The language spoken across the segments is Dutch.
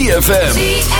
ZFM.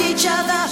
each other.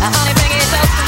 I only bring it up.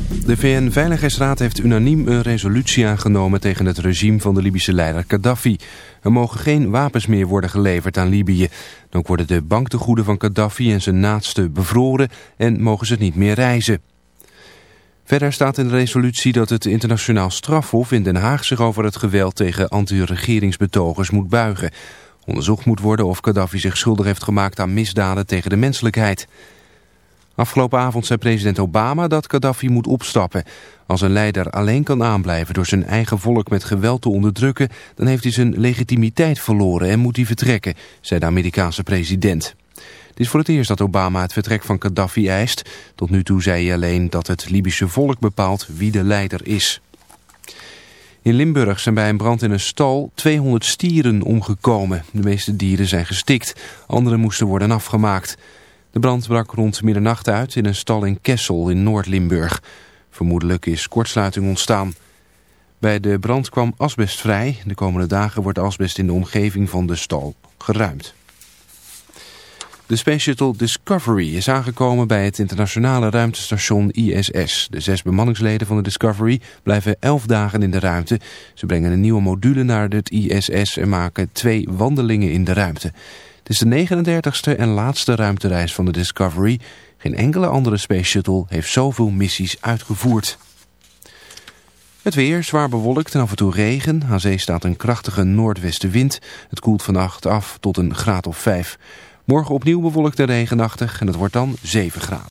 De VN-veiligheidsraad heeft unaniem een resolutie aangenomen tegen het regime van de Libische leider Gaddafi. Er mogen geen wapens meer worden geleverd aan Libië. Dan worden de banktegoeden van Gaddafi en zijn naasten bevroren en mogen ze niet meer reizen. Verder staat in de resolutie dat het internationaal strafhof in Den Haag zich over het geweld tegen anti-regeringsbetogers moet buigen. Onderzocht moet worden of Gaddafi zich schuldig heeft gemaakt aan misdaden tegen de menselijkheid. Afgelopen avond zei president Obama dat Gaddafi moet opstappen. Als een leider alleen kan aanblijven door zijn eigen volk met geweld te onderdrukken... dan heeft hij zijn legitimiteit verloren en moet hij vertrekken, zei de Amerikaanse president. Het is voor het eerst dat Obama het vertrek van Gaddafi eist. Tot nu toe zei hij alleen dat het Libische volk bepaalt wie de leider is. In Limburg zijn bij een brand in een stal 200 stieren omgekomen. De meeste dieren zijn gestikt, Andere moesten worden afgemaakt... De brand brak rond middernacht uit in een stal in Kessel in Noord-Limburg. Vermoedelijk is kortsluiting ontstaan. Bij de brand kwam asbest vrij. De komende dagen wordt asbest in de omgeving van de stal geruimd. De Space Shuttle Discovery is aangekomen bij het internationale ruimtestation ISS. De zes bemanningsleden van de Discovery blijven elf dagen in de ruimte. Ze brengen een nieuwe module naar het ISS en maken twee wandelingen in de ruimte. Is de 39ste en laatste ruimtereis van de Discovery. Geen enkele andere Space Shuttle heeft zoveel missies uitgevoerd. Het weer zwaar bewolkt en af en toe regen. Aan zee staat een krachtige noordwestenwind. Het koelt vannacht af tot een graad of 5. Morgen opnieuw bewolkt en regenachtig en het wordt dan 7 graden.